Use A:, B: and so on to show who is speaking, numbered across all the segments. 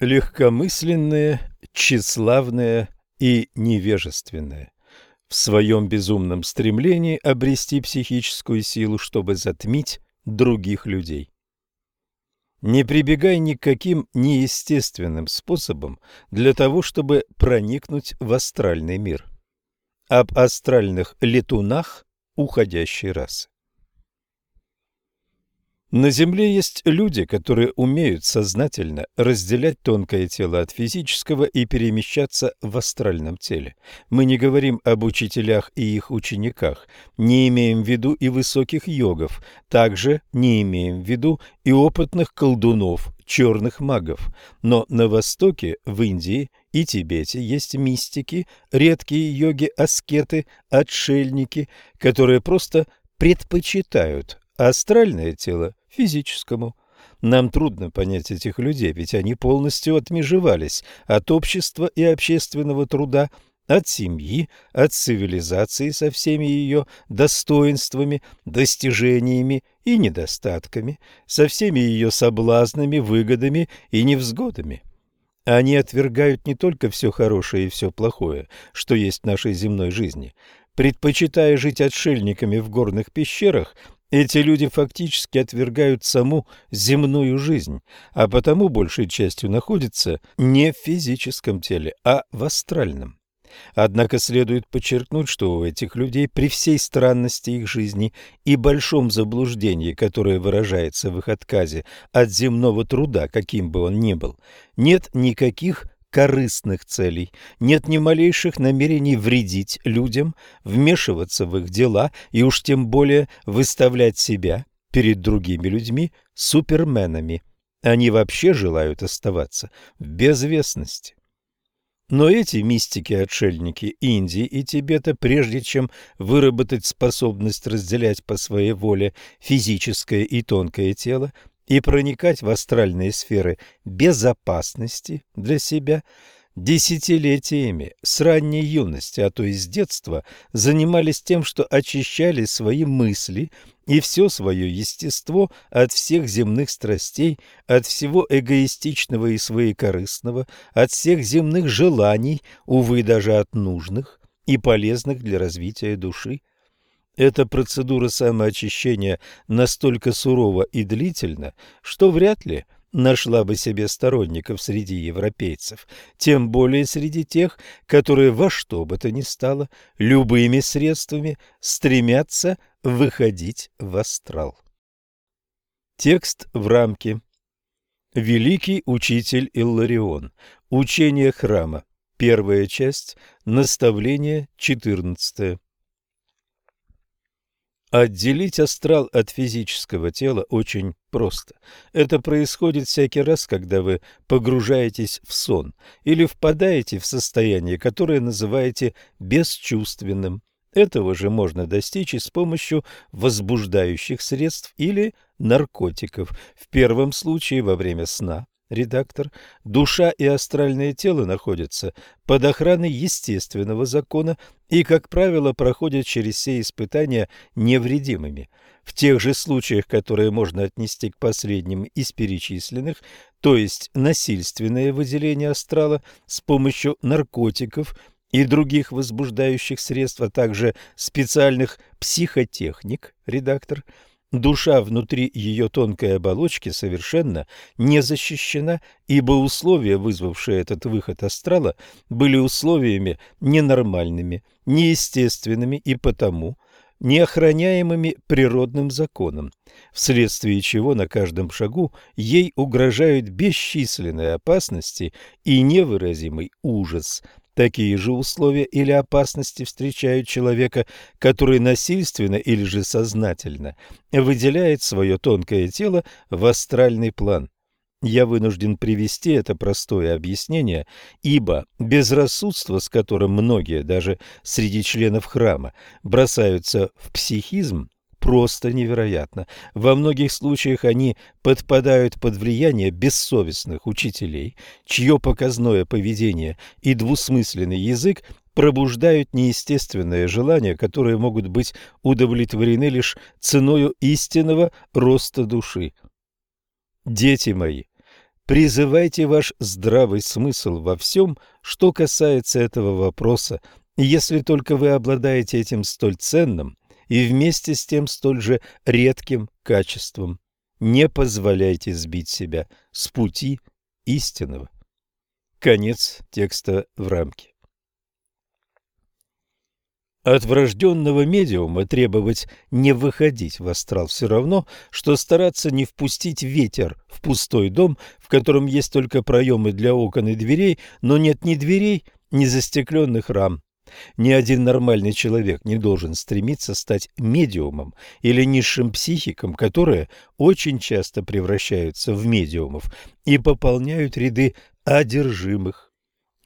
A: легкомысленные, тщеславные и невежественные в своем безумном стремлении обрести психическую силу, чтобы затмить других людей. Не прибегай ни к каким неестественным способам для того, чтобы проникнуть в астральный мир. Об астральных летунах уходящей расы. На Земле есть люди, которые умеют сознательно разделять тонкое тело от физического и перемещаться в астральном теле. Мы не говорим об учителях и их учениках, не имеем в виду и высоких йогов, также не имеем в виду и опытных колдунов, черных магов. Но на Востоке, в Индии и Тибете есть мистики, редкие йоги-аскеты, отшельники, которые просто предпочитают астральное тело физическому. Нам трудно понять этих людей, ведь они полностью отмежевались от общества и общественного труда, от семьи, от цивилизации со всеми ее достоинствами, достижениями и недостатками, со всеми ее соблазнами, выгодами и невзгодами. Они отвергают не только все хорошее и все плохое, что есть в нашей земной жизни. Предпочитая жить отшельниками в горных пещерах, эти люди фактически отвергают саму земную жизнь, а потому большей частью находятся не в физическом теле, а в астральном. Однако следует подчеркнуть, что у этих людей при всей странности их жизни и большом заблуждении, которое выражается в их отказе от земного труда, каким бы он ни был, нет никаких корыстных целей, нет ни малейших намерений вредить людям, вмешиваться в их дела и уж тем более выставлять себя перед другими людьми суперменами. Они вообще желают оставаться в безвестности. Но эти мистики-отшельники Индии и Тибета, прежде чем выработать способность разделять по своей воле физическое и тонкое тело, и проникать в астральные сферы безопасности для себя десятилетиями с ранней юности, а то и с детства, занимались тем, что очищали свои мысли и все свое естество от всех земных страстей, от всего эгоистичного и своекорыстного, от всех земных желаний, увы, даже от нужных и полезных для развития души. Эта процедура самоочищения настолько сурова и длительна, что вряд ли нашла бы себе сторонников среди европейцев, тем более среди тех, которые во что бы то ни стало любыми средствами стремятся выходить в астрал. Текст в рамке. Великий учитель Илларион. Учение храма. Первая часть. Наставление 14. Отделить астрал от физического тела очень просто. Это происходит всякий раз, когда вы погружаетесь в сон или впадаете в состояние, которое называете бесчувственным. Этого же можно достичь и с помощью возбуждающих средств или наркотиков. В первом случае во время сна, редактор, душа и астральное тело находятся под охраной естественного закона и, как правило, проходят через все испытания невредимыми. В тех же случаях, которые можно отнести к последним из перечисленных, то есть насильственное выделение астрала с помощью наркотиков и других возбуждающих средств, а также специальных психотехник, редактор – Душа внутри ее тонкой оболочки совершенно не защищена, ибо условия, вызвавшие этот выход астрала, были условиями ненормальными, неестественными и потому неохраняемыми природным законом, вследствие чего на каждом шагу ей угрожают бесчисленные опасности и невыразимый ужас – Такие же условия или опасности встречают человека, который насильственно или же сознательно выделяет свое тонкое тело в астральный план. Я вынужден привести это простое объяснение, ибо безрассудство, с которым многие, даже среди членов храма, бросаются в психизм, просто невероятно. Во многих случаях они подпадают под влияние бессовестных учителей, чье показное поведение и двусмысленный язык пробуждают неестественные желания, которые могут быть удовлетворены лишь ценою истинного роста души. Дети мои, Призывайте ваш здравый смысл во всем, что касается этого вопроса, если только вы обладаете этим столь ценным и вместе с тем столь же редким качеством. Не позволяйте сбить себя с пути истинного. Конец текста в рамке. От врожденного медиума требовать не выходить в астрал все равно, что стараться не впустить ветер в пустой дом, в котором есть только проемы для окон и дверей, но нет ни дверей, ни застекленных рам. Ни один нормальный человек не должен стремиться стать медиумом или низшим психиком, которые очень часто превращаются в медиумов и пополняют ряды одержимых.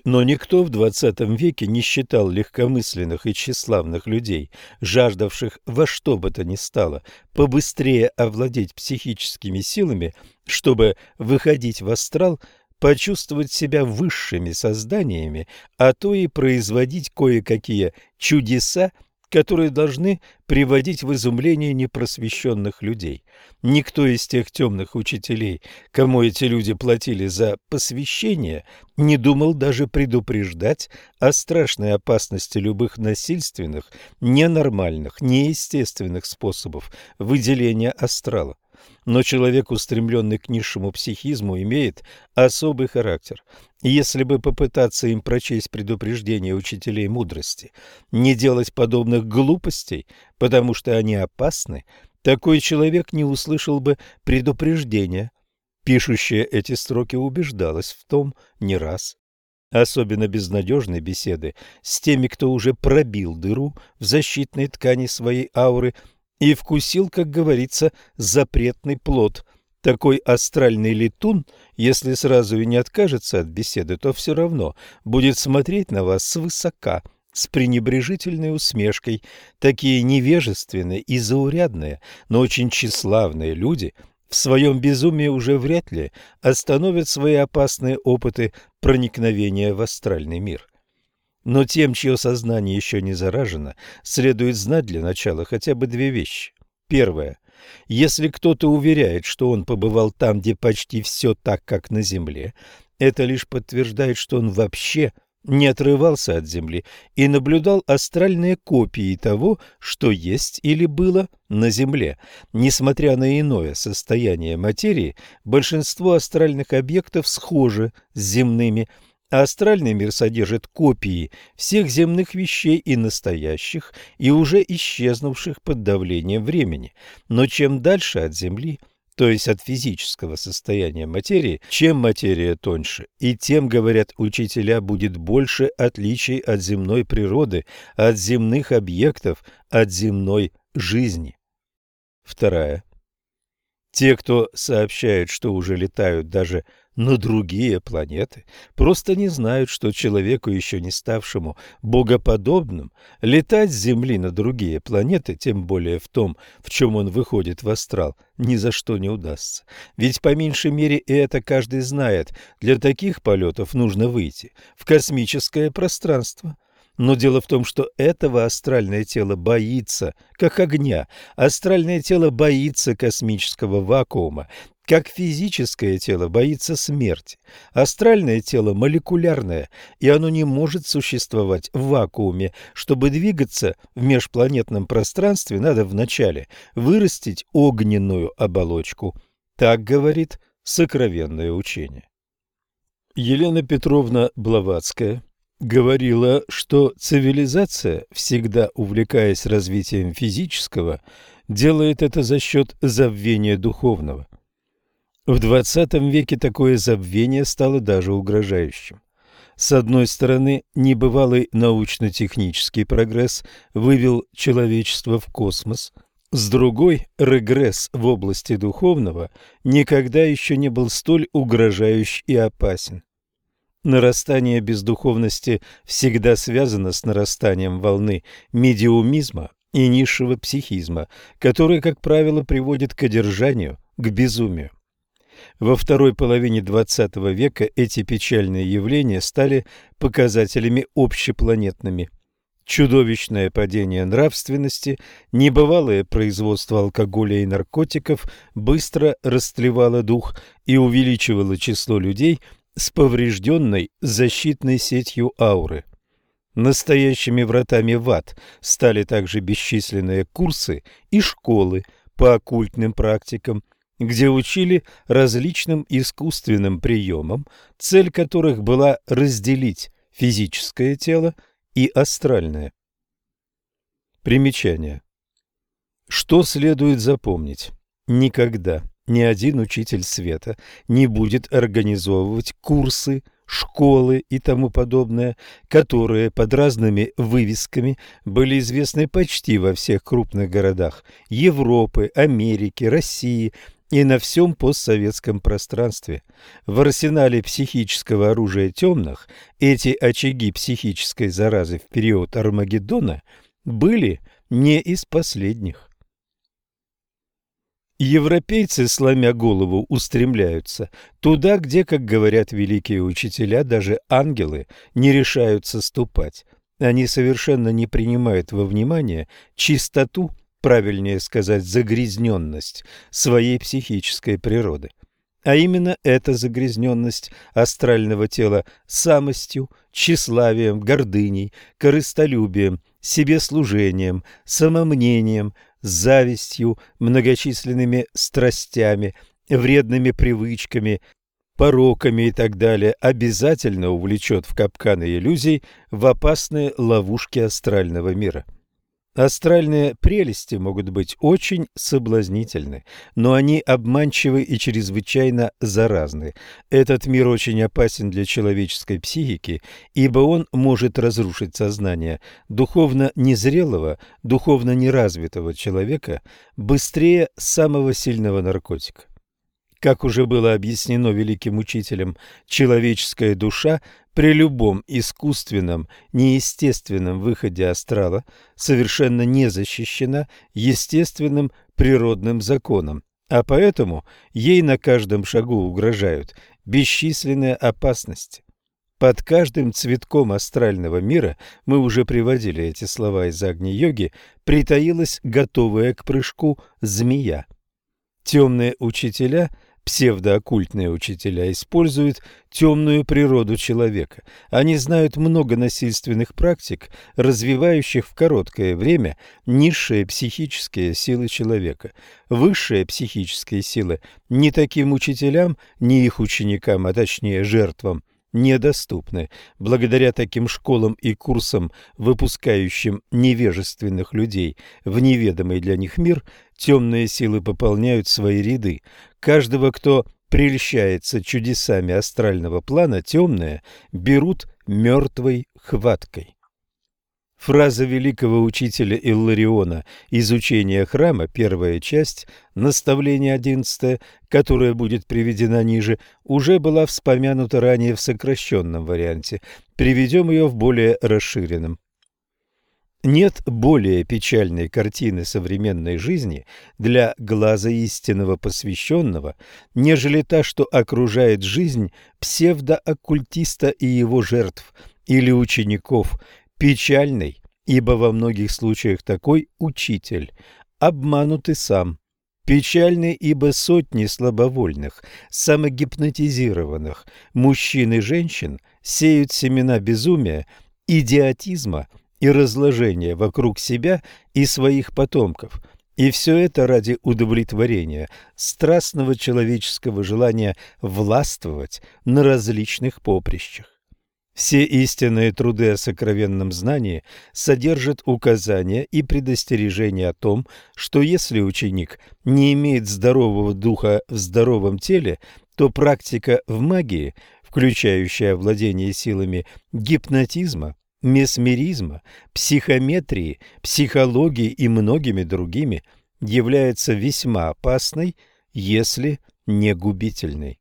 A: Но никто в XX веке не считал легкомысленных и тщеславных людей, жаждавших во что бы то ни стало побыстрее овладеть психическими силами, чтобы выходить в астрал – почувствовать себя высшими созданиями, а то и производить кое-какие чудеса, которые должны приводить в изумление непросвещенных людей. Никто из тех темных учителей, кому эти люди платили за посвящение, не думал даже предупреждать о страшной опасности любых насильственных, ненормальных, неестественных способов выделения астрала. Но человек, устремленный к низшему психизму, имеет особый характер. Если бы попытаться им прочесть предупреждения учителей мудрости, не делать подобных глупостей, потому что они опасны, такой человек не услышал бы предупреждения. Пишущая эти строки убеждалась в том не раз. Особенно безнадежны беседы с теми, кто уже пробил дыру в защитной ткани своей ауры и вкусил, как говорится, запретный плод. Такой астральный летун, если сразу и не откажется от беседы, то все равно будет смотреть на вас свысока, с пренебрежительной усмешкой. Такие невежественные и заурядные, но очень тщеславные люди в своем безумии уже вряд ли остановят свои опасные опыты проникновения в астральный мир. Но тем, чье сознание еще не заражено, следует знать для начала хотя бы две вещи. Первое. Если кто-то уверяет, что он побывал там, где почти все так, как на Земле, это лишь подтверждает, что он вообще не отрывался от Земли и наблюдал астральные копии того, что есть или было на Земле. Несмотря на иное состояние материи, большинство астральных объектов схожи с земными, Астральный мир содержит копии всех земных вещей и настоящих, и уже исчезнувших под давлением времени. Но чем дальше от Земли, то есть от физического состояния материи, чем материя тоньше, и тем, говорят учителя, будет больше отличий от земной природы, от земных объектов, от земной жизни. Вторая. Те, кто сообщает, что уже летают даже на другие планеты, просто не знают, что человеку, еще не ставшему богоподобным, летать с Земли на другие планеты, тем более в том, в чем он выходит в астрал, ни за что не удастся. Ведь по меньшей мере и это каждый знает, для таких полетов нужно выйти в космическое пространство. Но дело в том, что этого астральное тело боится, как огня. Астральное тело боится космического вакуума, как физическое тело боится смерти. Астральное тело молекулярное, и оно не может существовать в вакууме. Чтобы двигаться в межпланетном пространстве, надо вначале вырастить огненную оболочку. Так говорит сокровенное учение. Елена Петровна Блаватская говорила, что цивилизация, всегда увлекаясь развитием физического, делает это за счет забвения духовного. В XX веке такое забвение стало даже угрожающим. С одной стороны, небывалый научно-технический прогресс вывел человечество в космос, с другой, регресс в области духовного никогда еще не был столь угрожающий и опасен. Нарастание бездуховности всегда связано с нарастанием волны медиумизма и низшего психизма, который, как правило, приводит к одержанию, к безумию. Во второй половине XX века эти печальные явления стали показателями общепланетными. чудовищное падение нравственности, небывалое производство алкоголя и наркотиков быстро растлевало дух и увеличивало число людей с поврежденной защитной сетью ауры. Настоящими вратами в ад стали также бесчисленные курсы и школы по оккультным практикам, где учили различным искусственным приемам, цель которых была разделить физическое тело и астральное. Примечание. Что следует запомнить? Никогда ни один учитель света не будет организовывать курсы, школы и тому подобное, которые под разными вывесками были известны почти во всех крупных городах Европы, Америки, России и на всем постсоветском пространстве. В арсенале психического оружия темных эти очаги психической заразы в период Армагеддона были не из последних. Европейцы, сломя голову, устремляются туда, где, как говорят великие учителя, даже ангелы не решаются ступать. Они совершенно не принимают во внимание чистоту правильнее сказать, загрязненность своей психической природы. А именно эта загрязненность астрального тела самостью, тщеславием, гордыней, корыстолюбием, себеслужением, самомнением, завистью, многочисленными страстями, вредными привычками, пороками и так далее, обязательно увлечет в капканы иллюзий в опасные ловушки астрального мира. Астральные прелести могут быть очень соблазнительны, но они обманчивы и чрезвычайно заразны. Этот мир очень опасен для человеческой психики, ибо он может разрушить сознание духовно незрелого, духовно неразвитого человека быстрее самого сильного наркотика. Как уже было объяснено великим учителем, человеческая душа при любом искусственном, неестественном выходе астрала совершенно не защищена естественным природным законом, а поэтому ей на каждом шагу угрожают бесчисленные опасности. Под каждым цветком астрального мира, мы уже приводили эти слова из Агни-йоги, притаилась готовая к прыжку змея. Темные учителя – Псевдооккультные учителя используют темную природу человека. Они знают много насильственных практик, развивающих в короткое время низшие психические силы человека. Высшие психические силы ни таким учителям, ни их ученикам, а точнее жертвам, недоступны. Благодаря таким школам и курсам, выпускающим невежественных людей в неведомый для них мир, темные силы пополняют свои ряды. Каждого, кто прельщается чудесами астрального плана, темные берут мертвой хваткой. Фраза великого учителя Иллариона «Изучение храма», первая часть, наставление одиннадцатое, которая будет приведена ниже, уже была вспомянута ранее в сокращенном варианте. Приведем ее в более расширенном. Нет более печальной картины современной жизни для глаза истинного посвященного, нежели та, что окружает жизнь псевдооккультиста и его жертв или учеников, Печальный, ибо во многих случаях такой учитель обманутый сам. Печальный, ибо сотни слабовольных, самогипнотизированных мужчин и женщин сеют семена безумия, идиотизма и разложения вокруг себя и своих потомков – и все это ради удовлетворения страстного человеческого желания властвовать на различных поприщах. Все истинные труды о сокровенном знании содержат указания и предостережения о том, что если ученик не имеет здорового духа в здоровом теле, то практика в магии, включающая владение силами гипнотизма, месмеризма, психометрии, психологии и многими другими, является весьма опасной, если не губительной.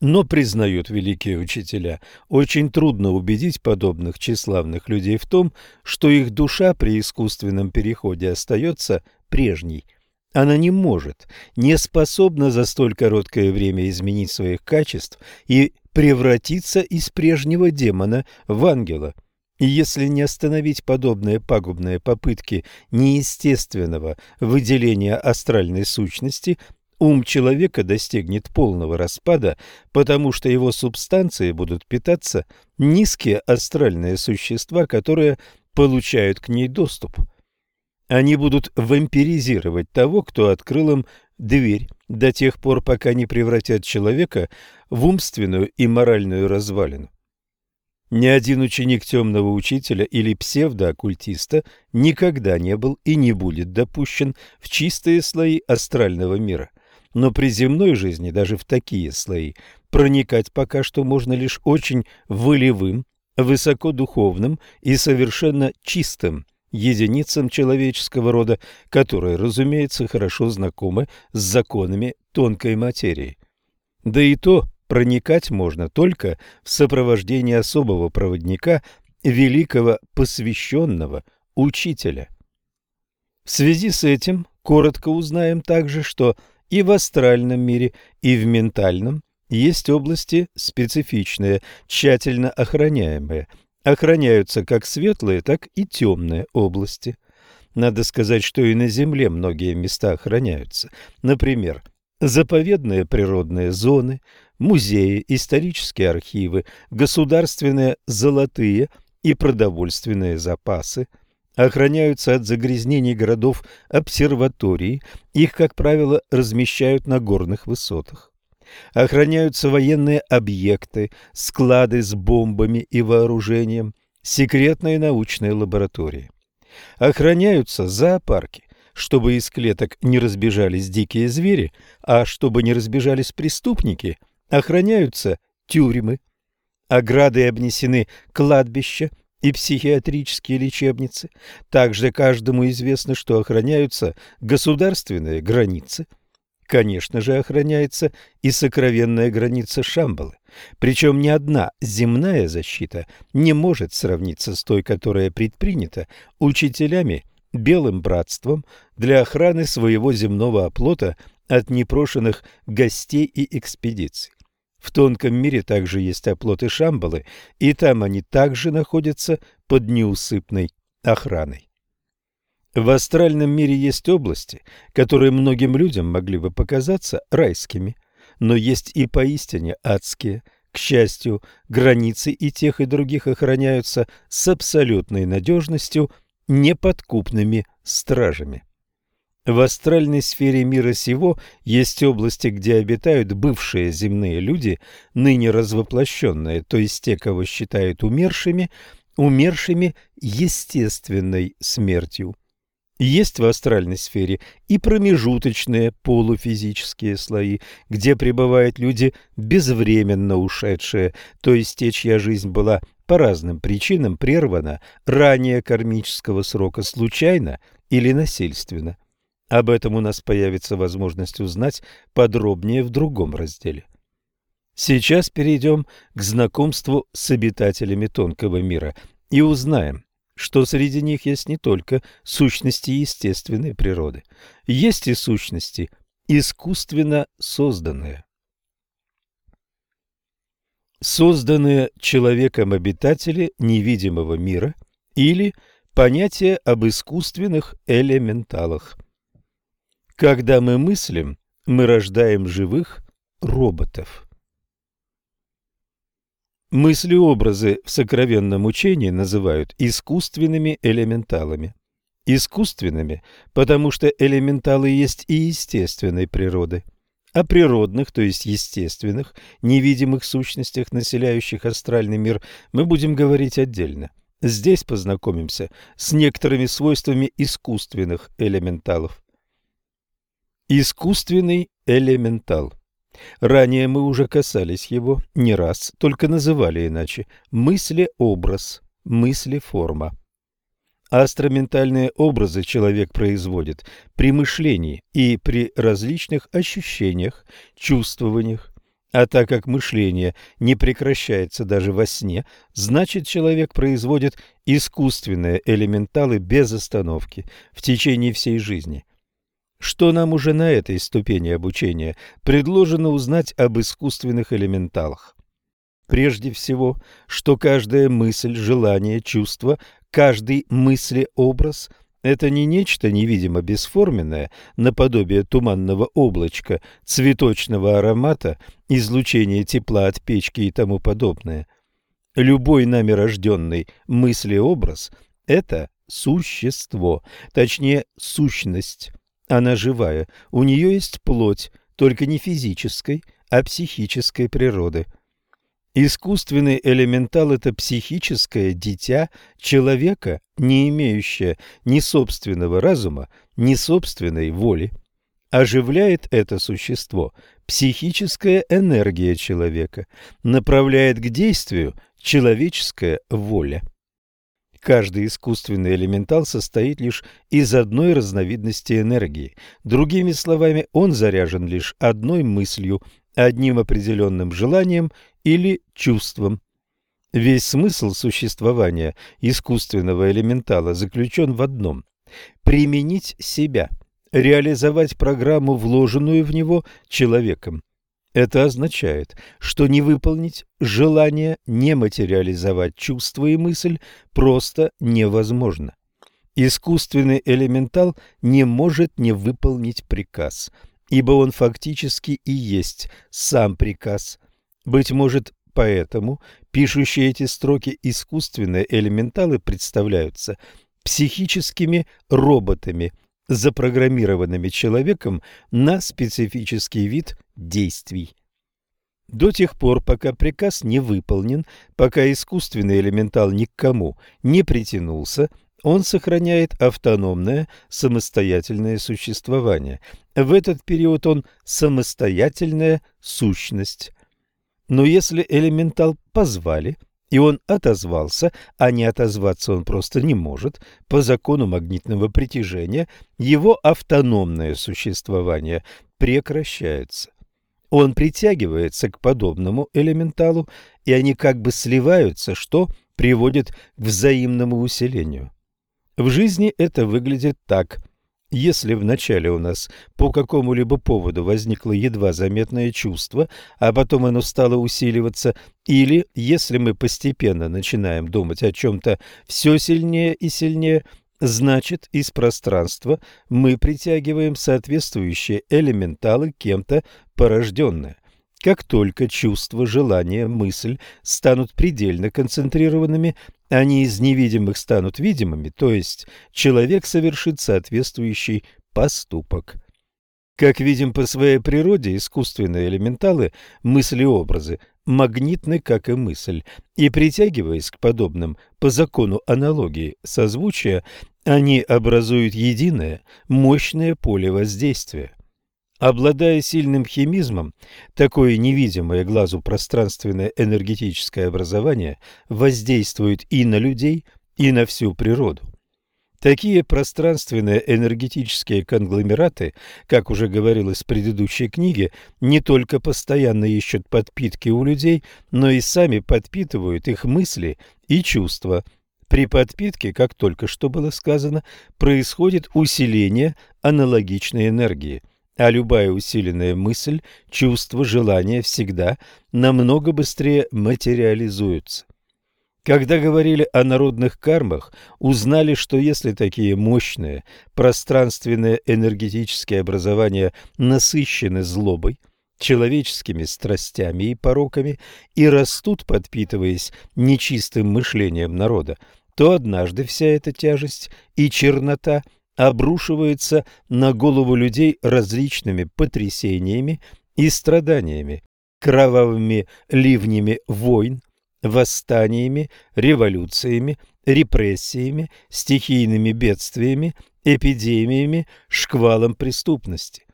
A: Но, признают великие учителя, очень трудно убедить подобных тщеславных людей в том, что их душа при искусственном переходе остается прежней. Она не может, не способна за столь короткое время изменить своих качеств и превратиться из прежнего демона в ангела. И если не остановить подобные пагубные попытки неестественного выделения астральной сущности, ум человека достигнет полного распада, потому что его субстанции будут питаться низкие астральные существа, которые получают к ней доступ. Они будут вампиризировать того, кто открыл им дверь до тех пор, пока не превратят человека в умственную и моральную развалину. Ни один ученик темного учителя или псевдооккультиста никогда не был и не будет допущен в чистые слои астрального мира. Но при земной жизни даже в такие слои проникать пока что можно лишь очень волевым, высокодуховным и совершенно чистым единицам человеческого рода, которые, разумеется, хорошо знакомы с законами тонкой материи. Да и то проникать можно только в сопровождении особого проводника, великого посвященного учителя. В связи с этим коротко узнаем также, что и в астральном мире, и в ментальном есть области специфичные, тщательно охраняемые. Охраняются как светлые, так и темные области. Надо сказать, что и на Земле многие места охраняются. Например, заповедные природные зоны, музеи, исторические архивы, государственные золотые и продовольственные запасы охраняются от загрязнений городов обсерватории, их, как правило, размещают на горных высотах. Охраняются военные объекты, склады с бомбами и вооружением, секретные научные лаборатории. Охраняются зоопарки, чтобы из клеток не разбежались дикие звери, а чтобы не разбежались преступники, охраняются тюрьмы. Ограды обнесены кладбища и психиатрические лечебницы. Также каждому известно, что охраняются государственные границы. Конечно же, охраняется и сокровенная граница Шамбалы. Причем ни одна земная защита не может сравниться с той, которая предпринята учителями Белым Братством для охраны своего земного оплота от непрошенных гостей и экспедиций. В тонком мире также есть оплоты Шамбалы, и там они также находятся под неусыпной охраной. В астральном мире есть области, которые многим людям могли бы показаться райскими, но есть и поистине адские. К счастью, границы и тех, и других охраняются с абсолютной надежностью неподкупными стражами. В астральной сфере мира сего есть области, где обитают бывшие земные люди, ныне развоплощенные, то есть те, кого считают умершими, умершими естественной смертью. Есть в астральной сфере и промежуточные полуфизические слои, где пребывают люди безвременно ушедшие, то есть те, чья жизнь была по разным причинам прервана ранее кармического срока случайно или насильственно. Об этом у нас появится возможность узнать подробнее в другом разделе. Сейчас перейдем к знакомству с обитателями тонкого мира и узнаем, что среди них есть не только сущности естественной природы, есть и сущности искусственно созданные. Созданные человеком обитатели невидимого мира или понятие об искусственных элементалах – когда мы мыслим, мы рождаем живых роботов. Мысли-образы в сокровенном учении называют искусственными элементалами. Искусственными, потому что элементалы есть и естественной природы. О природных, то есть естественных, невидимых сущностях, населяющих астральный мир, мы будем говорить отдельно. Здесь познакомимся с некоторыми свойствами искусственных элементалов. Искусственный элементал. Ранее мы уже касались его не раз, только называли иначе. Мысли-образ, мысли-форма. Астроментальные образы человек производит при мышлении и при различных ощущениях, чувствованиях. А так как мышление не прекращается даже во сне, значит человек производит искусственные элементалы без остановки в течение всей жизни. Что нам уже на этой ступени обучения предложено узнать об искусственных элементалах? прежде всего, что каждая мысль, желание, чувство, каждый мыслеобраз – это не нечто невидимо бесформенное, наподобие туманного облачка, цветочного аромата, излучения тепла от печки и тому подобное. Любой нами рожденный мыслеобраз – это существо, точнее сущность. Она живая, у нее есть плоть, только не физической, а психической природы – Искусственный элементал – это психическое дитя человека, не имеющее ни собственного разума, ни собственной воли. Оживляет это существо психическая энергия человека, направляет к действию человеческая воля. Каждый искусственный элементал состоит лишь из одной разновидности энергии. Другими словами, он заряжен лишь одной мыслью, одним определенным желанием или чувством. Весь смысл существования искусственного элементала заключен в одном – применить себя, реализовать программу, вложенную в него человеком. Это означает, что не выполнить желание, не материализовать чувство и мысль просто невозможно. Искусственный элементал не может не выполнить приказ, ибо он фактически и есть сам приказ. Быть может, поэтому пишущие эти строки искусственные элементалы представляются психическими роботами, запрограммированными человеком на специфический вид действий. До тех пор, пока приказ не выполнен, пока искусственный элементал ни к кому не притянулся, он сохраняет автономное самостоятельное существование. В этот период он самостоятельная сущность. Но если элементал позвали, и он отозвался, а не отозваться он просто не может, по закону магнитного притяжения, его автономное существование прекращается. Он притягивается к подобному элементалу, и они как бы сливаются, что приводит к взаимному усилению. В жизни это выглядит так. Если вначале у нас по какому-либо поводу возникло едва заметное чувство, а потом оно стало усиливаться, или если мы постепенно начинаем думать о чем-то все сильнее и сильнее, значит из пространства мы притягиваем соответствующие элементалы кем-то порожденные. Как только чувство, желание, мысль станут предельно концентрированными, они из невидимых станут видимыми, то есть человек совершит соответствующий поступок. Как видим по своей природе, искусственные элементалы, мысли-образы, магнитны, как и мысль, и притягиваясь к подобным по закону аналогии созвучия, они образуют единое, мощное поле воздействия. Обладая сильным химизмом, такое невидимое глазу пространственное энергетическое образование воздействует и на людей, и на всю природу. Такие пространственные энергетические конгломераты, как уже говорилось в предыдущей книге, не только постоянно ищут подпитки у людей, но и сами подпитывают их мысли и чувства. При подпитке, как только что было сказано, происходит усиление аналогичной энергии – а любая усиленная мысль, чувство, желание всегда намного быстрее материализуются. Когда говорили о народных кармах, узнали, что если такие мощные пространственные энергетические образования насыщены злобой, человеческими страстями и пороками и растут, подпитываясь нечистым мышлением народа, то однажды вся эта тяжесть и чернота – обрушивается на голову людей различными потрясениями и страданиями, кровавыми ливнями войн, восстаниями, революциями, репрессиями, стихийными бедствиями, эпидемиями, шквалом преступности.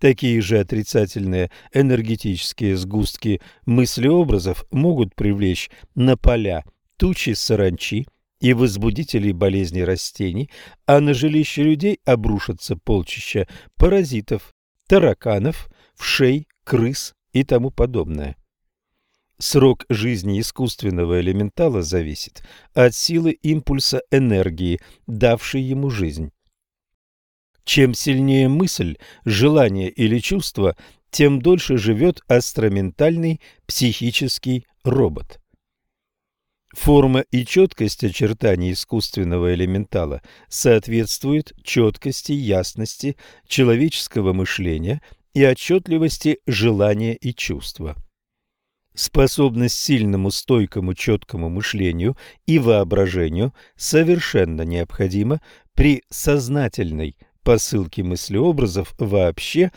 A: Такие же отрицательные энергетические сгустки мыслеобразов могут привлечь на поля тучи саранчи, и возбудителей болезней растений, а на жилище людей обрушатся полчища паразитов, тараканов, вшей, крыс и тому подобное. Срок жизни искусственного элементала зависит от силы импульса энергии, давшей ему жизнь. Чем сильнее мысль, желание или чувство, тем дольше живет астроментальный психический робот. Форма и четкость очертаний искусственного элементала соответствуют четкости, ясности человеческого мышления и отчетливости желания и чувства. Способность сильному, стойкому, четкому мышлению и воображению совершенно необходима при сознательной посылке мыслеобразов вообще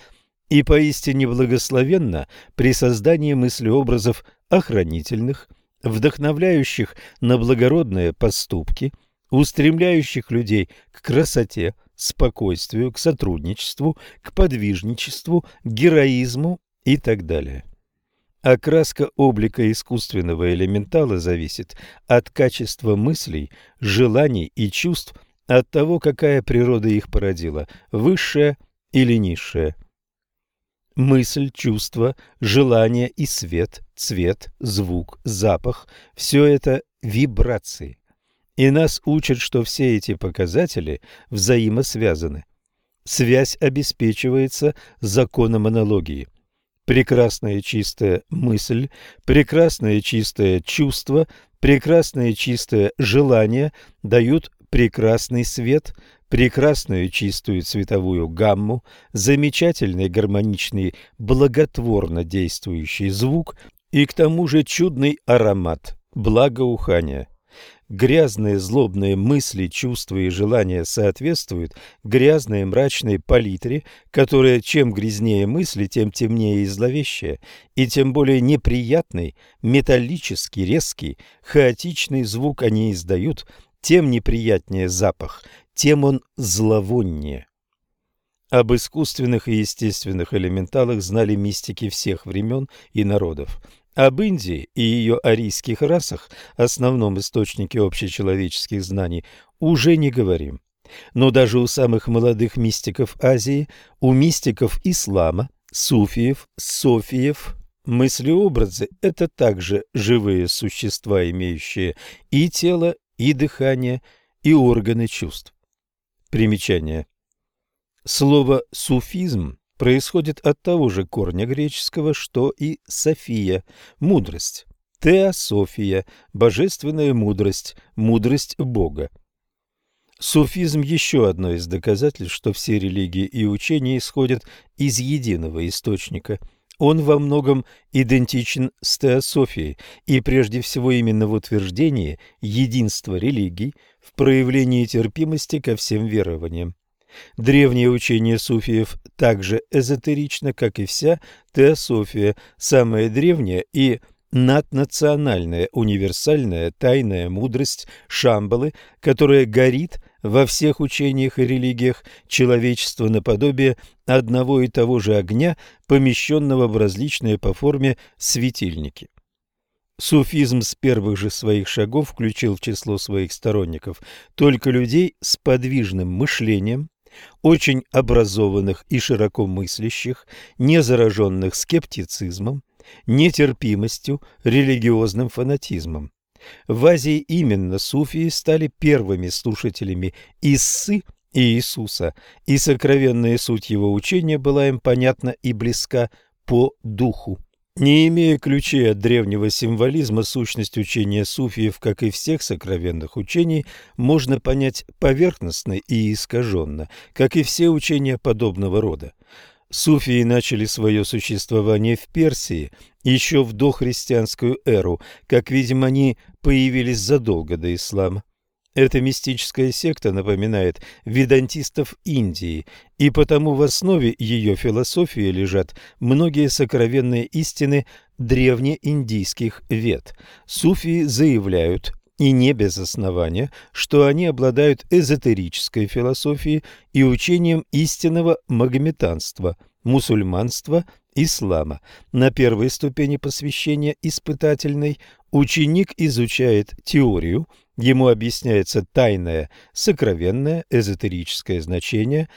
A: и поистине благословенна при создании мыслеобразов охранительных, вдохновляющих на благородные поступки, устремляющих людей к красоте, спокойствию, к сотрудничеству, к подвижничеству, к героизму и так далее. Окраска облика искусственного элементала зависит от качества мыслей, желаний и чувств, от того, какая природа их породила, высшая или низшая – Мысль, чувство, желание и свет, цвет, звук, запах – все это вибрации. И нас учат, что все эти показатели взаимосвязаны. Связь обеспечивается законом аналогии. Прекрасная чистая мысль, прекрасное чистое чувство, прекрасное чистое желание дают прекрасный свет, прекрасную чистую цветовую гамму, замечательный гармоничный, благотворно действующий звук и к тому же чудный аромат, благоухания. Грязные злобные мысли, чувства и желания соответствуют грязной мрачной палитре, которая чем грязнее мысли, тем темнее и зловещая, и тем более неприятный, металлический, резкий, хаотичный звук они издают, тем неприятнее запах, тем он зловоннее. Об искусственных и естественных элементалах знали мистики всех времен и народов. Об Индии и ее арийских расах, основном источнике общечеловеческих знаний, уже не говорим. Но даже у самых молодых мистиков Азии, у мистиков ислама, суфиев, софиев, мыслеобразы – это также живые существа, имеющие и тело, и дыхание, и органы чувств. Примечание. Слово «суфизм» происходит от того же корня греческого, что и «софия» – мудрость. Теософия – божественная мудрость, мудрость Бога. Суфизм – еще одно из доказательств, что все религии и учения исходят из единого источника. Он во многом идентичен с теософией, и прежде всего именно в утверждении единства религий, в проявлении терпимости ко всем верованиям. Древнее учение суфиев также эзотерично, как и вся теософия, самая древняя и наднациональная универсальная тайная мудрость Шамбалы, которая горит во всех учениях и религиях человечества наподобие одного и того же огня, помещенного в различные по форме светильники. Суфизм с первых же своих шагов включил в число своих сторонников только людей с подвижным мышлением, очень образованных и широко мыслящих, не зараженных скептицизмом, нетерпимостью, религиозным фанатизмом. В Азии именно суфии стали первыми слушателями Иссы и Иисуса, и сокровенная суть его учения была им понятна и близка по духу. Не имея ключей от древнего символизма, сущность учения суфиев, как и всех сокровенных учений, можно понять поверхностно и искаженно, как и все учения подобного рода. Суфии начали свое существование в Персии еще в дохристианскую эру, как, видимо, они появились задолго до ислама. Эта мистическая секта напоминает ведантистов Индии, и потому в основе ее философии лежат многие сокровенные истины древнеиндийских вед. Суфии заявляют, и не без основания, что они обладают эзотерической философией и учением истинного магометанства, мусульманства, ислама. На первой ступени посвящения испытательной ученик изучает теорию, Ему объясняется тайное, сокровенное, эзотерическое значение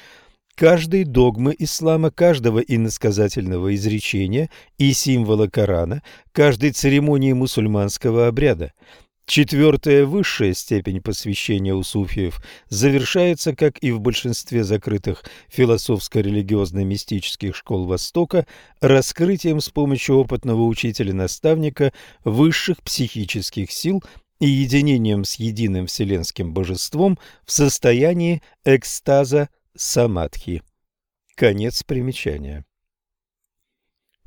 A: каждой догмы ислама, каждого иносказательного изречения и символа Корана, каждой церемонии мусульманского обряда. Четвертая высшая степень посвящения у суфиев завершается, как и в большинстве закрытых философско-религиозно-мистических школ Востока, раскрытием с помощью опытного учителя-наставника высших психических сил и единением с единым вселенским божеством в состоянии экстаза самадхи. Конец примечания.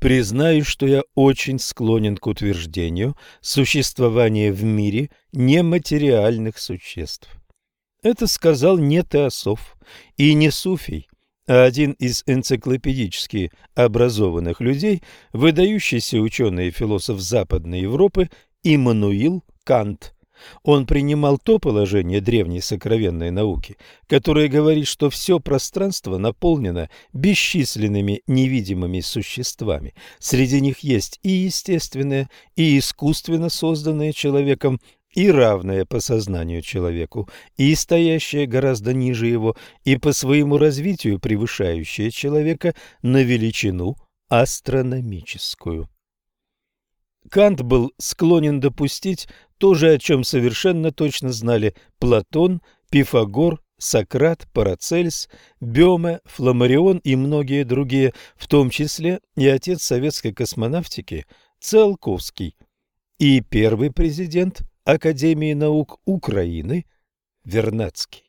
A: Признаю, что я очень склонен к утверждению существования в мире нематериальных существ. Это сказал не Теософ и не Суфий, а один из энциклопедически образованных людей, выдающийся ученый и философ Западной Европы Иммануил Кант. Он принимал то положение древней сокровенной науки, которое говорит, что все пространство наполнено бесчисленными невидимыми существами. Среди них есть и естественное, и искусственно созданное человеком, и равное по сознанию человеку, и стоящее гораздо ниже его, и по своему развитию превышающее человека на величину астрономическую. Кант был склонен допустить то же, о чем совершенно точно знали Платон, Пифагор, Сократ, Парацельс, Бёме, Фламарион и многие другие, в том числе и отец советской космонавтики Циолковский и первый президент Академии наук Украины Вернадский.